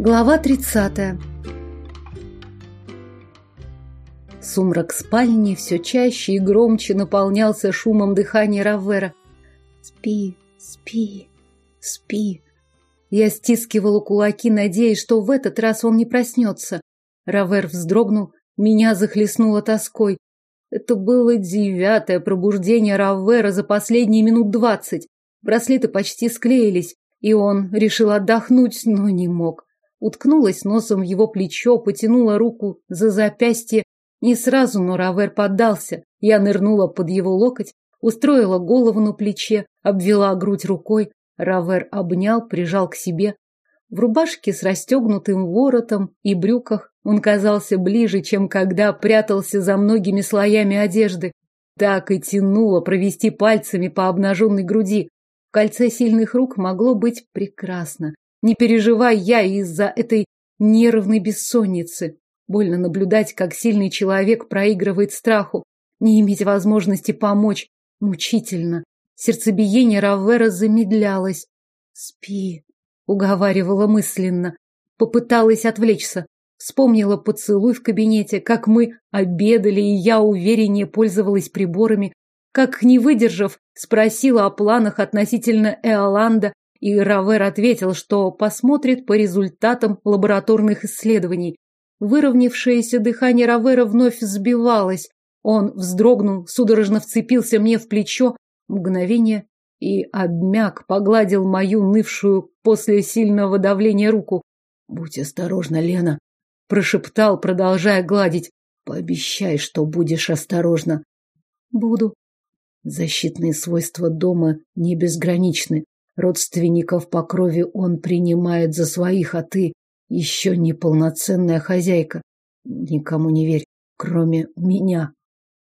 Глава 30. Сумрак спальни все чаще и громче наполнялся шумом дыхания Раввера. «Спи, спи, спи». Я стискивала кулаки, надеясь, что в этот раз он не проснется. Равер вздрогнул, меня захлестнуло тоской. Это было девятое пробуждение Раввера за последние минут двадцать. Браслеты почти склеились, и он решил отдохнуть, но не мог. Уткнулась носом в его плечо, потянула руку за запястье. Не сразу, но Равер поддался. Я нырнула под его локоть, устроила голову на плече, обвела грудь рукой. Равер обнял, прижал к себе. В рубашке с расстегнутым воротом и брюках он казался ближе, чем когда прятался за многими слоями одежды. Так и тянуло провести пальцами по обнаженной груди. В кольце сильных рук могло быть прекрасно. Не переживай я из-за этой нервной бессонницы. Больно наблюдать, как сильный человек проигрывает страху. Не иметь возможности помочь. Мучительно. Сердцебиение Равера замедлялось. «Спи», — уговаривала мысленно. Попыталась отвлечься. Вспомнила поцелуй в кабинете, как мы обедали, и я увереннее пользовалась приборами, как, не выдержав, спросила о планах относительно Эоланда, и Равер ответил, что посмотрит по результатам лабораторных исследований. Выровнявшееся дыхание Равера вновь сбивалось. Он вздрогнул, судорожно вцепился мне в плечо, мгновение, и обмяк, погладил мою нывшую после сильного давления руку. «Будь осторожна, Лена», — прошептал, продолжая гладить. «Пообещай, что будешь осторожна». «Буду». Защитные свойства дома не безграничны. Родственников по крови он принимает за своих, а ты еще не полноценная хозяйка. Никому не верь, кроме меня.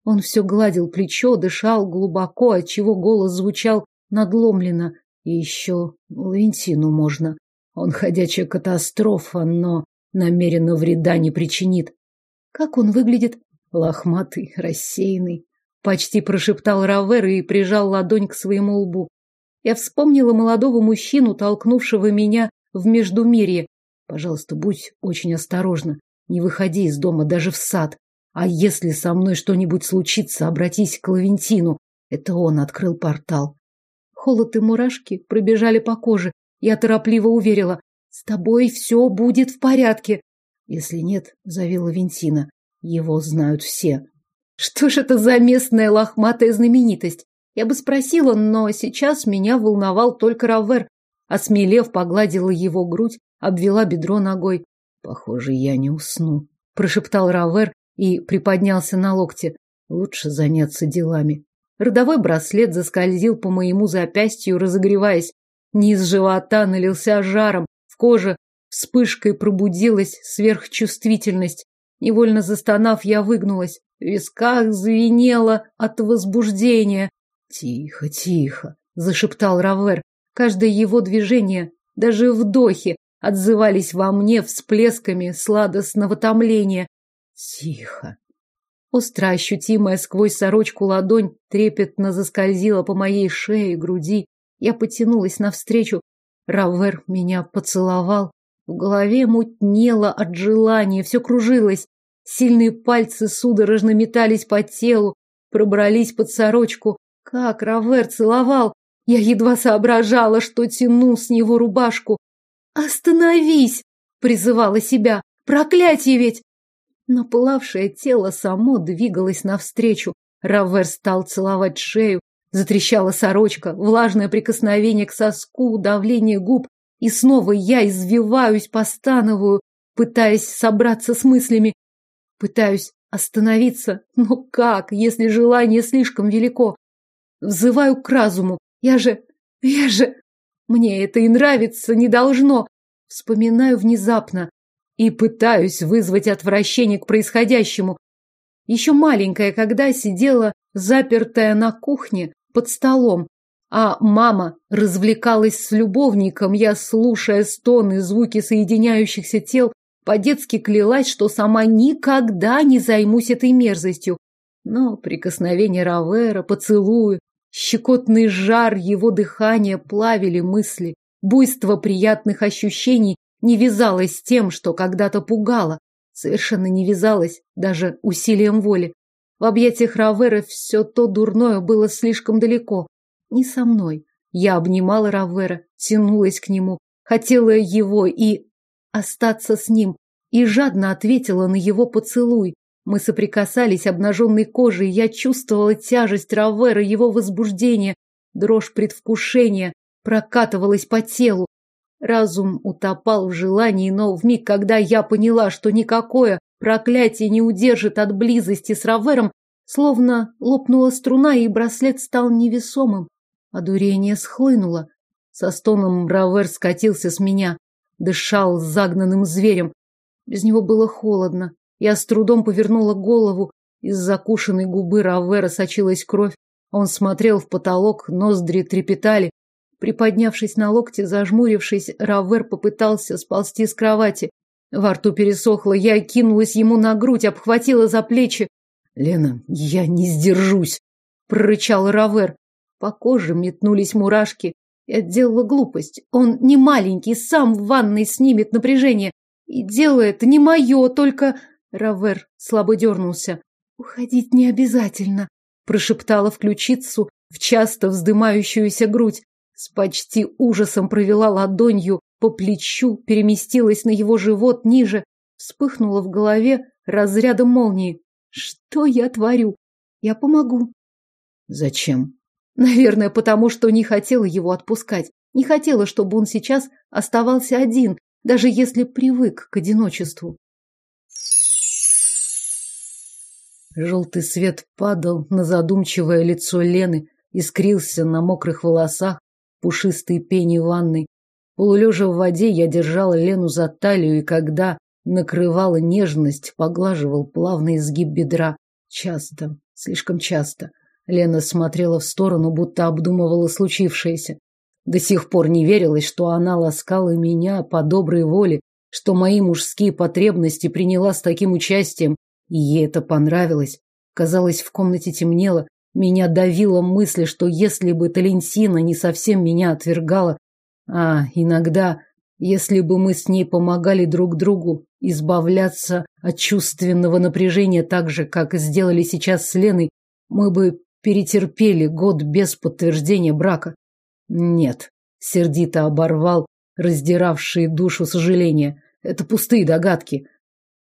Он все гладил плечо, дышал глубоко, отчего голос звучал надломленно. И еще Лавентину можно. Он ходячая катастрофа, но намеренно вреда не причинит. Как он выглядит? Лохматый, рассеянный. Почти прошептал Равер и прижал ладонь к своему лбу. Я вспомнила молодого мужчину, толкнувшего меня в Междумирье. Пожалуйста, будь очень осторожна. Не выходи из дома даже в сад. А если со мной что-нибудь случится, обратись к Лавентину. Это он открыл портал. Холод и мурашки пробежали по коже. Я торопливо уверила. С тобой все будет в порядке. Если нет, зови Лавентина. Его знают все. Что ж это за местная лохматая знаменитость? Я бы спросила, но сейчас меня волновал только Равер. Осмелев, погладила его грудь, обвела бедро ногой. «Похоже, я не усну», — прошептал Равер и приподнялся на локте. «Лучше заняться делами». Родовой браслет заскользил по моему запястью, разогреваясь. Низ живота налился жаром, в коже вспышкой пробудилась сверхчувствительность. Невольно застонав, я выгнулась. В висках звенело от возбуждения. Тихо, тихо, зашептал Равер. Каждое его движение, даже вдохи, отзывались во мне всплесками сладостного томления. Тихо. Остро ощутимая сквозь сорочку ладонь трепетно заскользила по моей шее, груди. Я потянулась навстречу. Равер меня поцеловал. В голове мутнело от желания, все кружилось. Сильные пальцы судорожно метались по телу, пробрались под сорочку, как Равер целовал! Я едва соображала, что тяну с него рубашку. «Остановись!» — призывала себя. «Проклятие ведь!» Но пылавшее тело само двигалось навстречу. Равер стал целовать шею. Затрещала сорочка, влажное прикосновение к соску, давление губ. И снова я извиваюсь, постановую, пытаясь собраться с мыслями. Пытаюсь остановиться. Но как, если желание слишком велико? Взываю к разуму. Я же... Я же... Мне это и нравится, не должно. Вспоминаю внезапно и пытаюсь вызвать отвращение к происходящему. Еще маленькая, когда сидела запертая на кухне под столом, а мама развлекалась с любовником, я, слушая стоны, звуки соединяющихся тел, по-детски клялась, что сама никогда не займусь этой мерзостью. Но прикосновение Равера, поцелуи, Щекотный жар его дыхания плавили мысли. Буйство приятных ощущений не вязалось с тем, что когда-то пугало. Совершенно не вязалось, даже усилием воли. В объятиях Равера все то дурное было слишком далеко. Не со мной. Я обнимала Равера, тянулась к нему, хотела его и остаться с ним, и жадно ответила на его поцелуй. Мы соприкасались обнаженной кожей, я чувствовала тяжесть Равера, его возбуждение, дрожь предвкушения прокатывалась по телу. Разум утопал в желании, но в миг, когда я поняла, что никакое проклятие не удержит от близости с Равером, словно лопнула струна, и браслет стал невесомым. Одурение схлынуло. Со стоном Равер скатился с меня, дышал загнанным зверем. Без него было холодно. Я с трудом повернула голову. Из закушенной губы Равера сочилась кровь. Он смотрел в потолок, ноздри трепетали. Приподнявшись на локте, зажмурившись, Равер попытался сползти с кровати. Во рту пересохло, я кинулась ему на грудь, обхватила за плечи. «Лена, я не сдержусь!» — прорычал Равер. По коже метнулись мурашки. Я делала глупость. Он не маленький, сам в ванной снимет напряжение. И делает не мое, только... Равер слабо дернулся. «Уходить не обязательно», — прошептала в ключицу, в часто вздымающуюся грудь. С почти ужасом провела ладонью по плечу, переместилась на его живот ниже, вспыхнула в голове разрядом молнии. «Что я творю? Я помогу». «Зачем?» Наверное, потому что не хотела его отпускать. Не хотела, чтобы он сейчас оставался один, даже если привык к одиночеству. Желтый свет падал на задумчивое лицо Лены, искрился на мокрых волосах, пушистой пени ванной. Полулежа в воде, я держала Лену за талию, и когда накрывала нежность, поглаживал плавный изгиб бедра. Часто, слишком часто. Лена смотрела в сторону, будто обдумывала случившееся. До сих пор не верилось, что она ласкала меня по доброй воле, что мои мужские потребности приняла с таким участием, и ей это понравилось. Казалось, в комнате темнело, меня давила мысль, что если бы Таленсина не совсем меня отвергала, а иногда, если бы мы с ней помогали друг другу избавляться от чувственного напряжения так же, как сделали сейчас с Леной, мы бы перетерпели год без подтверждения брака. Нет, сердито оборвал раздиравшие душу сожаления. Это пустые догадки.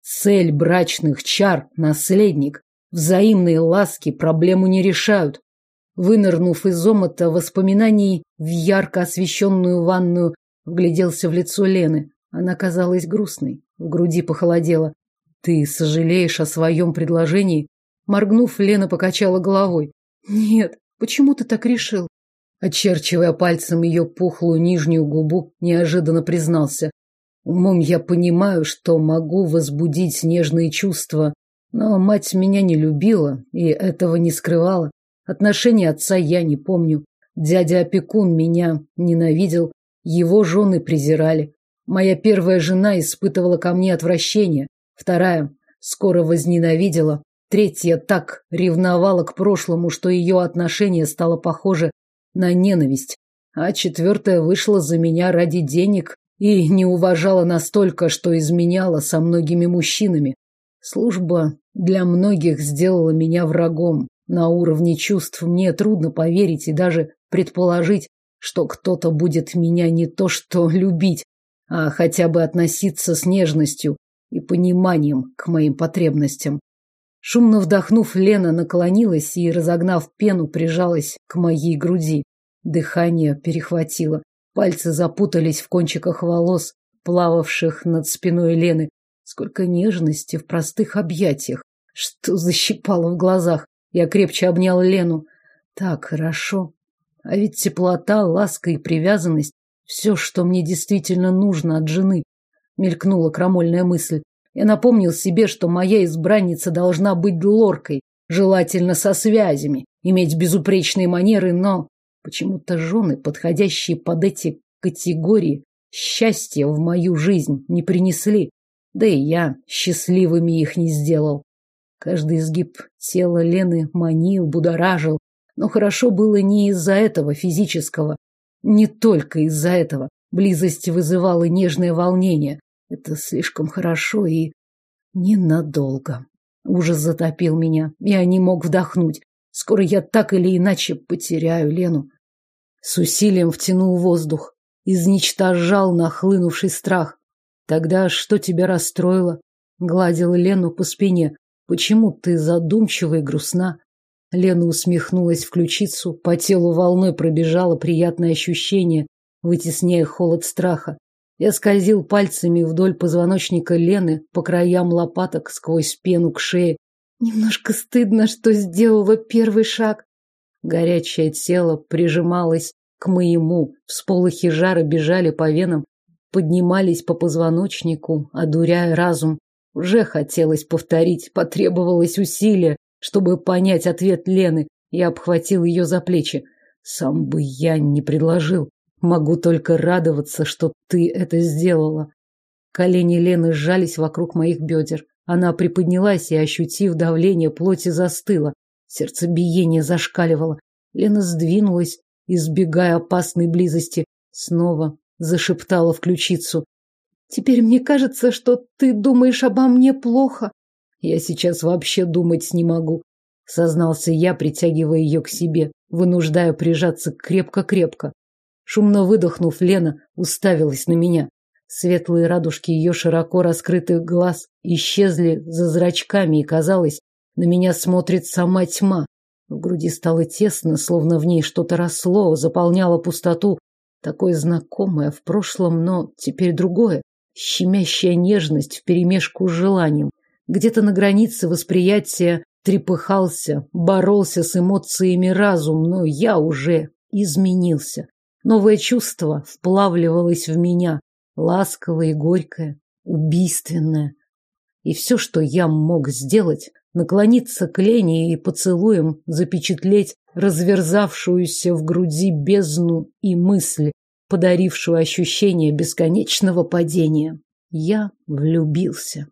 Цель брачных чар – наследник. Взаимные ласки проблему не решают. Вынырнув из омута воспоминаний в ярко освещенную ванную, вгляделся в лицо Лены. Она казалась грустной, в груди похолодело. «Ты сожалеешь о своем предложении?» Моргнув, Лена покачала головой. «Нет, почему ты так решил?» Очерчивая пальцем ее пухлую нижнюю губу, неожиданно признался. Умом я понимаю, что могу возбудить нежные чувства, но мать меня не любила и этого не скрывала. Отношения отца я не помню. Дядя-опекун меня ненавидел, его жены презирали. Моя первая жена испытывала ко мне отвращение, вторая скоро возненавидела, третья так ревновала к прошлому, что ее отношение стало похоже на ненависть, а четвертая вышла за меня ради денег и не уважала настолько, что изменяла со многими мужчинами. Служба для многих сделала меня врагом. На уровне чувств мне трудно поверить и даже предположить, что кто-то будет меня не то что любить, а хотя бы относиться с нежностью и пониманием к моим потребностям. Шумно вдохнув, Лена наклонилась и, разогнав пену, прижалась к моей груди. Дыхание перехватило. Пальцы запутались в кончиках волос, плававших над спиной Лены. Сколько нежности в простых объятиях. Что защипало в глазах. Я крепче обнял Лену. Так хорошо. А ведь теплота, ласка и привязанность — все, что мне действительно нужно от жены. Мелькнула крамольная мысль. Я напомнил себе, что моя избранница должна быть лоркой, желательно со связями, иметь безупречные манеры, но почему-то жены, подходящие под эти категории, счастья в мою жизнь не принесли. Да и я счастливыми их не сделал. Каждый изгиб тела Лены манил, будоражил, но хорошо было не из-за этого физического, не только из-за этого. Близость вызывала нежное волнение. Это слишком хорошо и ненадолго. Ужас затопил меня. Я не мог вдохнуть. Скоро я так или иначе потеряю Лену. С усилием втянул воздух. Изничтожал нахлынувший страх. Тогда что тебя расстроило? Гладил Лену по спине. Почему ты задумчива и грустна? Лена усмехнулась в ключицу, по телу волной пробежало приятное ощущение, вытесняя холод страха. Я скользил пальцами вдоль позвоночника Лены, по краям лопаток, сквозь пену к шее. Немножко стыдно, что сделала первый шаг. Горячее тело прижималось к моему, всполохи жара бежали по венам, поднимались по позвоночнику, одуряя разум. Уже хотелось повторить, потребовалось усилие, чтобы понять ответ Лены. Я обхватил ее за плечи. Сам бы я не предложил. Могу только радоваться, что ты это сделала. Колени Лены сжались вокруг моих бедер. Она приподнялась и, ощутив давление плоти, застыла. Сердцебиение зашкаливало. Лена сдвинулась, избегая опасной близости. Снова зашептала в ключицу. «Теперь мне кажется, что ты думаешь обо мне плохо». «Я сейчас вообще думать не могу», — сознался я, притягивая ее к себе, вынуждая прижаться крепко-крепко. Шумно выдохнув, Лена уставилась на меня. Светлые радужки ее широко раскрытых глаз исчезли за зрачками, и казалось, на меня смотрит сама тьма. В груди стало тесно, словно в ней что-то росло, заполняло пустоту, такое знакомое в прошлом, но теперь другое, щемящая нежность вперемешку с желанием. Где-то на границе восприятия трепыхался, боролся с эмоциями разум, но я уже изменился. Новое чувство вплавливалось в меня, ласковое и горькое, убийственное. И все, что я мог сделать, наклониться к Лене и поцелуем запечатлеть разверзавшуюся в груди бездну и мысль, подарившую ощущение бесконечного падения. Я влюбился.